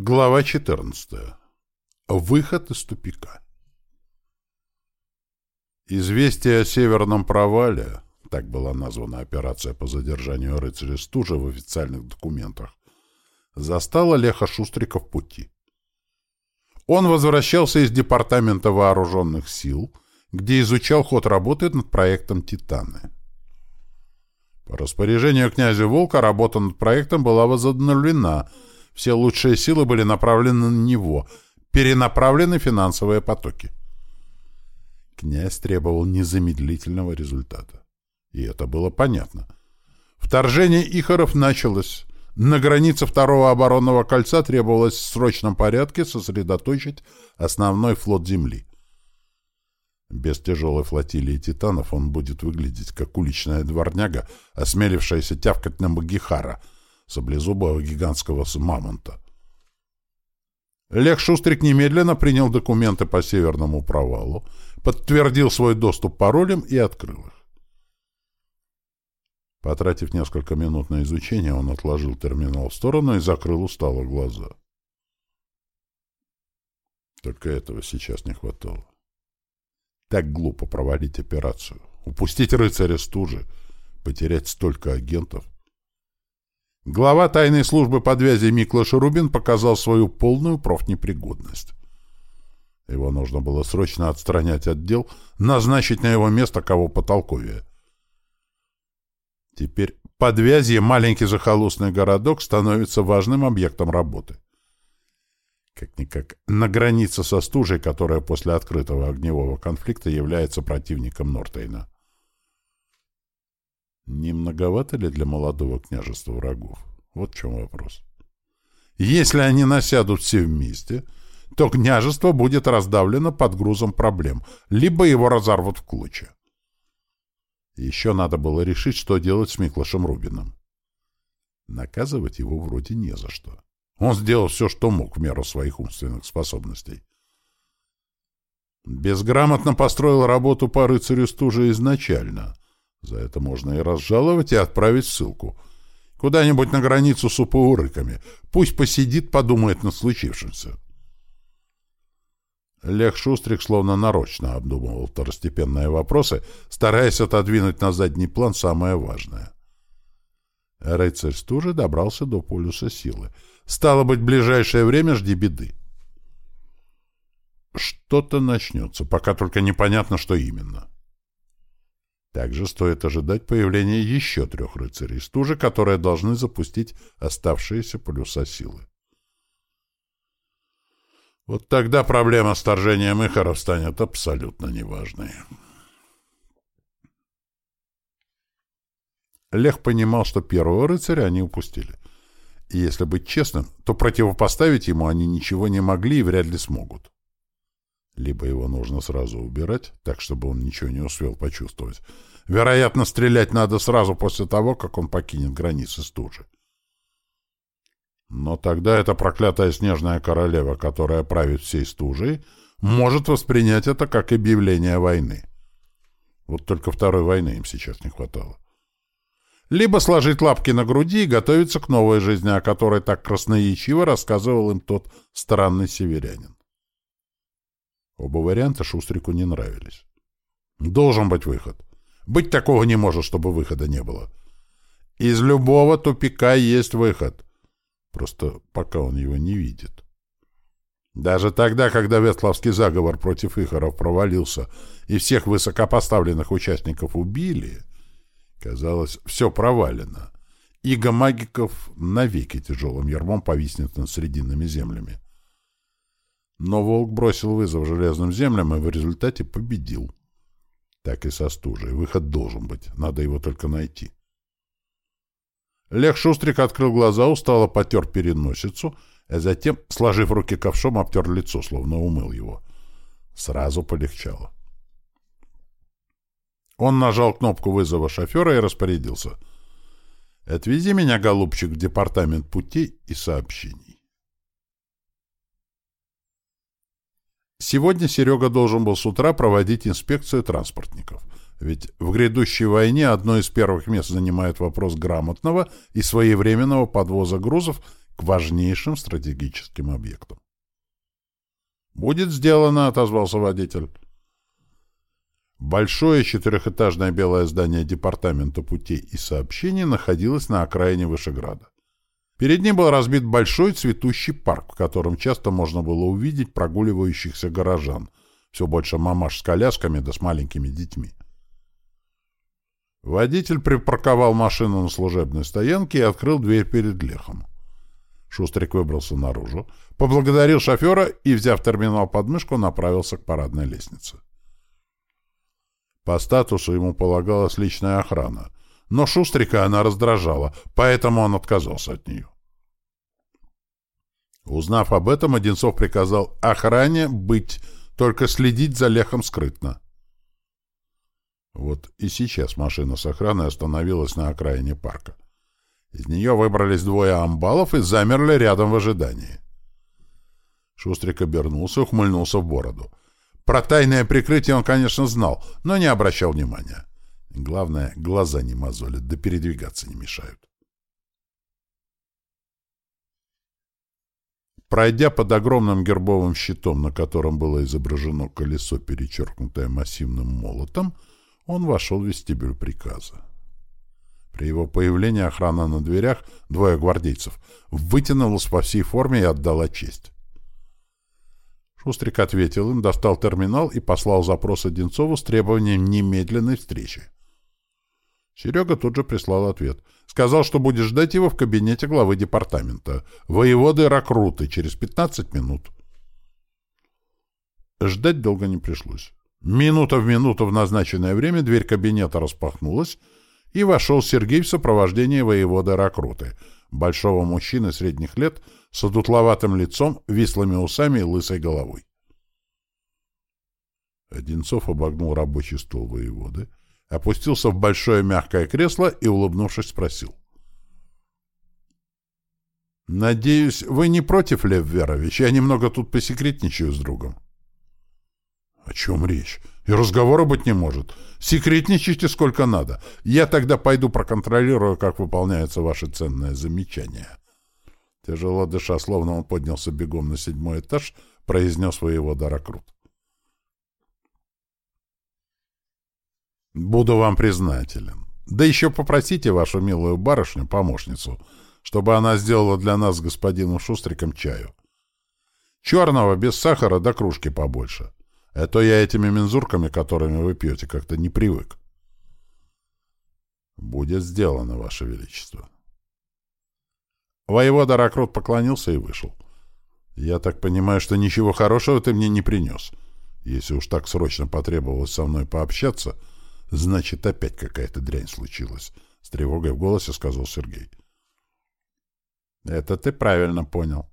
Глава 14. Выход из тупика. Известие о Северном провале, так была названа операция по задержанию рыцаря Стужа в официальных документах, застало Леха Шустрика в пути. Он возвращался из Департамента вооруженных сил, где изучал ход работы над проектом «Титаны». По распоряжению князя Волка работа над проектом была возобновлена – все лучшие силы были направлены на него, перенаправлены финансовые потоки. Князь требовал незамедлительного результата. И это было понятно. Вторжение Ихоров началось. На границе второго оборонного кольца требовалось в срочном порядке сосредоточить основной флот Земли. Без тяжелой флотилии титанов он будет выглядеть как уличная дворняга, осмелившаяся тявкать на Магихара — саблезубого гигантского мамонта. Лех Шустрик немедленно принял документы по северному провалу, подтвердил свой доступ паролем и открыл их. Потратив несколько минут на изучение, он отложил терминал в сторону и закрыл устало глаза. Только этого сейчас не хватало. Так глупо провалить операцию, упустить рыцаря стужи, потерять столько агентов — Глава тайной службы подвязи Миклаш Рубин показал свою полную профнепригодность. Его нужно было срочно отстранять от дел, назначить на его место кого потолковее. Теперь подвязье маленький захолустный городок становится важным объектом работы. Как-никак на границе со стужей, которая после открытого огневого конфликта является противником Нортейна. Не многовато ли для молодого княжества врагов? Вот в чем вопрос. Если они насядут все вместе, то княжество будет раздавлено под грузом проблем, либо его разорвут в клочья. Еще надо было решить, что делать с Миклашем Рубином. Наказывать его вроде не за что. Он сделал все, что мог в меру своих умственных способностей. Безграмотно построил работу по рыцарю стужи изначально, за это можно и разжаловать, и отправить ссылку. Куда-нибудь на границу с упоурыками. Пусть посидит, подумает над случившимся. Лех Шустрик словно нарочно обдумывал второстепенные вопросы, стараясь отодвинуть на задний план самое важное. Рыцарь стужи добрался до полюса силы. Стало быть, в ближайшее время жди беды. Что-то начнется, пока только непонятно, что именно. — также стоит ожидать появления еще трех рыцарей стужи, которые должны запустить оставшиеся полюса силы. Вот тогда проблема с вторжением Ихоров станет абсолютно неважной. Лех понимал, что первого рыцаря они упустили. И если быть честным, то противопоставить ему они ничего не могли и вряд ли смогут. Либо его нужно сразу убирать, так, чтобы он ничего не успел почувствовать. Вероятно, стрелять надо сразу после того, как он покинет границы стужи. Но тогда эта проклятая снежная королева, которая правит всей стужей, может воспринять это как объявление войны. Вот только второй войны им сейчас не хватало. Либо сложить лапки на груди и готовиться к новой жизни, о которой так красноречиво рассказывал им тот странный северянин. Оба варианта Шустрику не нравились. Должен быть выход. Быть такого не может, чтобы выхода не было. Из любого тупика есть выход. Просто пока он его не видит. Даже тогда, когда Ветловский заговор против Ихоров провалился и всех высокопоставленных участников убили, казалось, все провалено. Иго магиков навеки тяжелым ермом повиснет над срединными землями. Но Волк бросил вызов железным землям и в результате победил. Так и со стужей. Выход должен быть. Надо его только найти. Лех Шустрик открыл глаза, устало потер переносицу, а затем, сложив руки ковшом, обтер лицо, словно умыл его. Сразу полегчало. Он нажал кнопку вызова шофера и распорядился. «Отвези меня, голубчик, в департамент путей и сообщений». Сегодня Серега должен был с утра проводить инспекцию транспортников. Ведь в грядущей войне одно из первых мест занимает вопрос грамотного и своевременного подвоза грузов к важнейшим стратегическим объектам. «Будет сделано», — отозвался водитель. Большое четырехэтажное белое здание Департамента путей и сообщений находилось на окраине Вышеграда. Перед ним был разбит большой цветущий парк, в котором часто можно было увидеть прогуливающихся горожан, все больше мамаш с колясками да с маленькими детьми. Водитель припарковал машину на служебной стоянке и открыл дверь перед Лехом. Шустрик выбрался наружу, поблагодарил шофера и, взяв терминал под мышку, направился к парадной лестнице. По статусу ему полагалась личная охрана, но Шустрика она раздражала, поэтому он отказался от нее. Узнав об этом, Одинцов приказал охране быть, только следить за Лехом скрытно. Вот и сейчас машина с охраной остановилась на окраине парка. Из нее выбрались двое амбалов и замерли рядом в ожидании. Шустрик обернулся, ухмыльнулся в бороду. Про тайное прикрытие он, конечно, знал, но не обращал внимания. Главное, глаза не мозолят, да передвигаться не мешают. Пройдя под огромным гербовым щитом, на котором было изображено колесо, перечеркнутое массивным молотом, он вошел в вестибюль приказа. При его появлении охрана на дверях, двое гвардейцев, вытянулась по всей форме и отдала честь. Шустрик ответил им, достал терминал и послал запрос Одинцову с требованием немедленной встречи. Серега тут же прислал ответ. Сказал, что будет ждать его в кабинете главы департамента, воеводы Ракруты, через 15 минут. Ждать долго не пришлось. Минута в минуту в назначенное время дверь кабинета распахнулась, и вошел Сергей в сопровождении воевода Ракруты, большого мужчины средних лет, с одутловатым лицом, вислыми усами и лысой головой. Одинцов обогнул рабочий стол воеводы, опустился в большое мягкое кресло и, улыбнувшись, спросил. «Надеюсь, вы не против, Лев Верович? Я немного тут посекретничаю с другом». «О чем речь? И разговора быть не может. Секретничайте сколько надо. Я тогда пойду проконтролирую, как выполняются ваши ценные замечания». Тяжело дыша, словно он поднялся бегом на седьмой этаж, произнес своего Даракрут. «Буду вам признателен. Да еще попросите вашу милую барышню, помощницу, чтобы она сделала для нас с господином Шустриком чаю. Черного, без сахара, до кружки побольше. А то я этими мензурками, которыми вы пьете, как-то не привык». «Будет сделано, ваше величество». Воевода Ракрут поклонился и вышел. «Я так понимаю, что ничего хорошего ты мне не принес. Если уж так срочно потребовалось со мной пообщаться, значит, опять какая-то дрянь случилась», — с тревогой в голосе сказал Сергей. «Это ты правильно понял.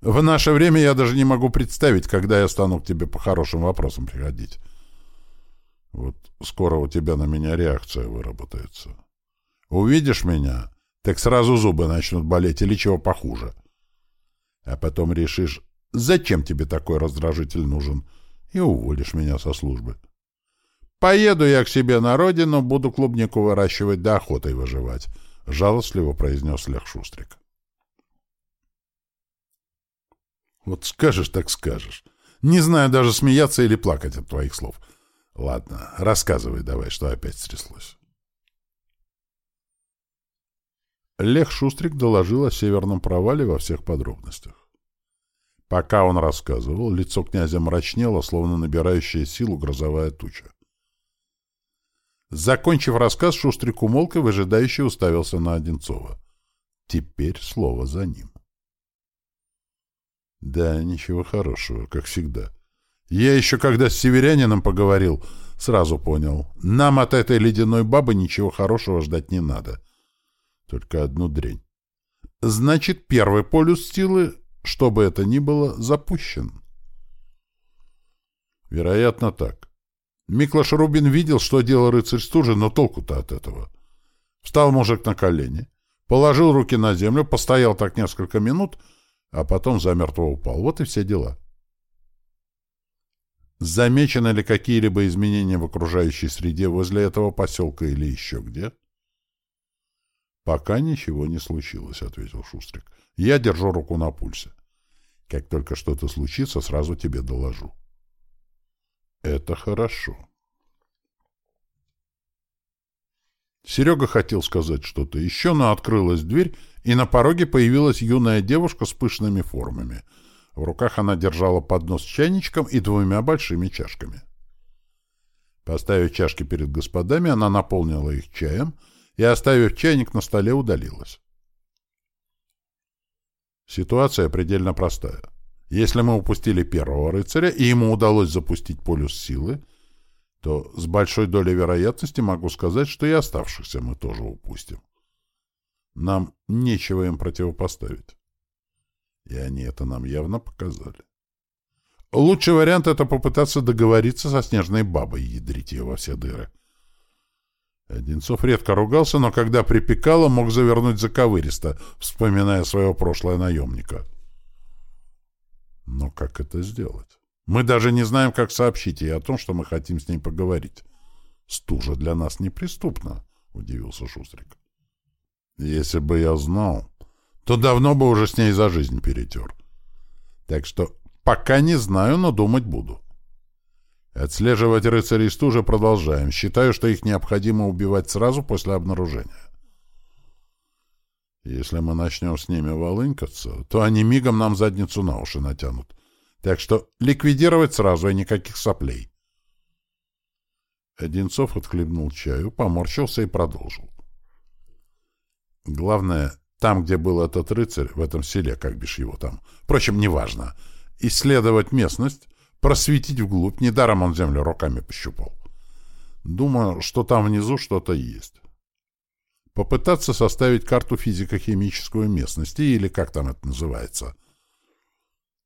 В наше время я даже не могу представить, когда я стану к тебе по хорошим вопросам приходить. Вот скоро у тебя на меня реакция выработается. Увидишь меня, так сразу зубы начнут болеть или чего похуже. А потом решишь, зачем тебе такой раздражитель нужен, и уволишь меня со службы. Поеду я к себе на родину, буду клубнику выращивать да охотой выживать, — жалостливо произнес Лех Шустрик. Вот скажешь, так скажешь. Не знаю даже смеяться или плакать от твоих слов. Ладно, рассказывай давай, что опять стряслось. Лех Шустрик доложил о северном провале во всех подробностях. Пока он рассказывал, лицо князя мрачнело, словно набирающая силу грозовая туча. Закончив рассказ, Шустрик умолк и выжидающе уставился на Одинцова. Теперь слово за ним. Да, ничего хорошего, как всегда. Я еще когда с северянином поговорил, сразу понял. Нам от этой ледяной бабы ничего хорошего ждать не надо. — только одну дрень. Значит, первый полюс силы, что бы это ни было, запущен. Вероятно, так. Миклаш Рубин видел, что делал рыцарь стужи, но толку-то от этого. Встал мужик на колени, положил руки на землю, постоял так несколько минут, а потом замертво упал. Вот и все дела. Замечены ли какие-либо изменения в окружающей среде возле этого поселка или еще где? Пока ничего не случилось, — ответил Шустрик. Я держу руку на пульсе. Как только что-то случится, сразу тебе доложу. Это хорошо. Серега хотел сказать что-то еще, но открылась дверь, и на пороге появилась юная девушка с пышными формами. В руках она держала поднос с чайничком и двумя большими чашками. Поставив чашки перед господами, она наполнила их чаем и, оставив чайник на столе, удалилась. Ситуация предельно простая. Если мы упустили первого рыцаря, и ему удалось запустить полюс силы, то с большой долей вероятности могу сказать, что и оставшихся мы тоже упустим. Нам нечего им противопоставить. И они это нам явно показали. Лучший вариант — это попытаться договориться со снежной бабой, ядрить ее во все дыры. Одинцов редко ругался, но когда припекало, мог завернуть заковыристо, вспоминая своего прошлое наемника. Но как это сделать? Мы даже не знаем, как сообщить ей о том, что мы хотим с ней поговорить. Стужа для нас неприступна, — удивился Шустрик. Если бы я знал, то давно бы уже с ней за жизнь перетер. Так что пока не знаю, но думать буду. Отслеживать рыцарей стужи продолжаем. Считаю, что их необходимо убивать сразу после обнаружения. Если мы начнем с ними волынкаться, то они мигом нам задницу на уши натянут. Так что ликвидировать сразу, и никаких соплей. Одинцов отхлебнул чаю, поморщился и продолжил. Главное, там, где был этот рыцарь, в этом селе, как бишь его там, впрочем, неважно, исследовать местность, просветить вглубь, недаром он землю руками пощупал. Думаю, что там внизу что-то есть попытаться составить карту физико-химической местности, или как там это называется.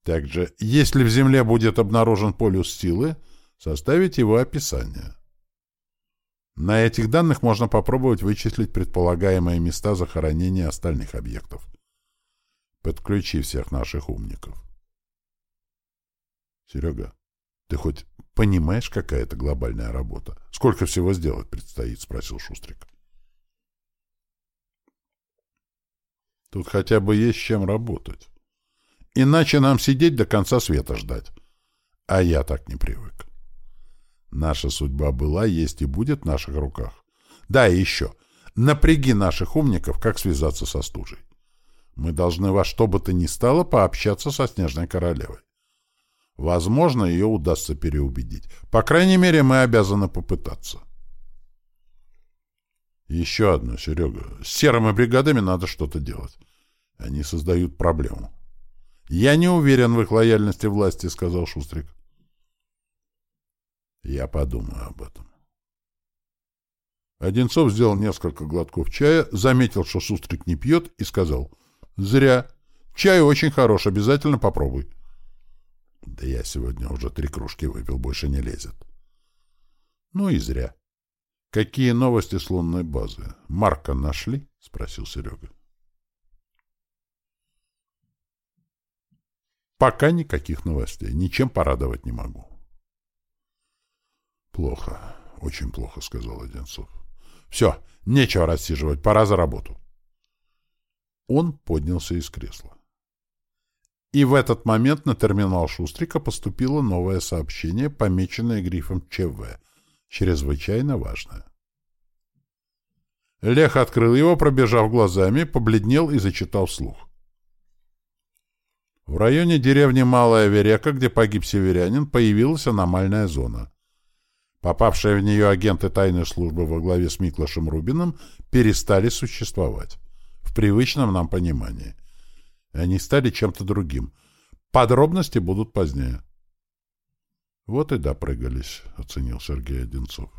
Также, если в Земле будет обнаружен полюс силы, составить его описание. На этих данных можно попробовать вычислить предполагаемые места захоронения остальных объектов. Подключи всех наших умников. Серега, ты хоть понимаешь, какая это глобальная работа? Сколько всего сделать предстоит? Спросил Шустрик. Тут хотя бы есть чем работать. Иначе нам сидеть до конца света ждать. А я так не привык. Наша судьба была, есть и будет в наших руках. Да, и еще. Напряги наших умников, как связаться со стужей. Мы должны во что бы то ни стало пообщаться со Снежной Королевой. Возможно, ее удастся переубедить. По крайней мере, мы обязаны попытаться. Еще одно, Серега. С серыми бригадами надо что-то делать. Они создают проблему. Я не уверен в их лояльности власти, сказал Шустрик. Я подумаю об этом. Одинцов сделал несколько глотков чая, заметил, что Шустрик не пьет, и сказал. Зря. Чай очень хорош, обязательно попробуй. Да я сегодня уже три кружки выпил, больше не лезет. Ну и зря. «Какие новости с лунной базы? Марка нашли?» — спросил Серега. «Пока никаких новостей. Ничем порадовать не могу». «Плохо. Очень плохо», — сказал Одинцов. «Все, нечего рассиживать. Пора за работу». Он поднялся из кресла. И в этот момент на терминал Шустрика поступило новое сообщение, помеченное грифом ЧВ — чрезвычайно важное. Лех открыл его, пробежав глазами, побледнел и зачитал вслух. В районе деревни Малая Верека, где погиб северянин, появилась аномальная зона. Попавшие в нее агенты тайной службы во главе с Миклашем Рубиным перестали существовать. В привычном нам понимании. Они стали чем-то другим. Подробности будут позднее. Вот и допрыгались, — оценил Сергей Одинцов.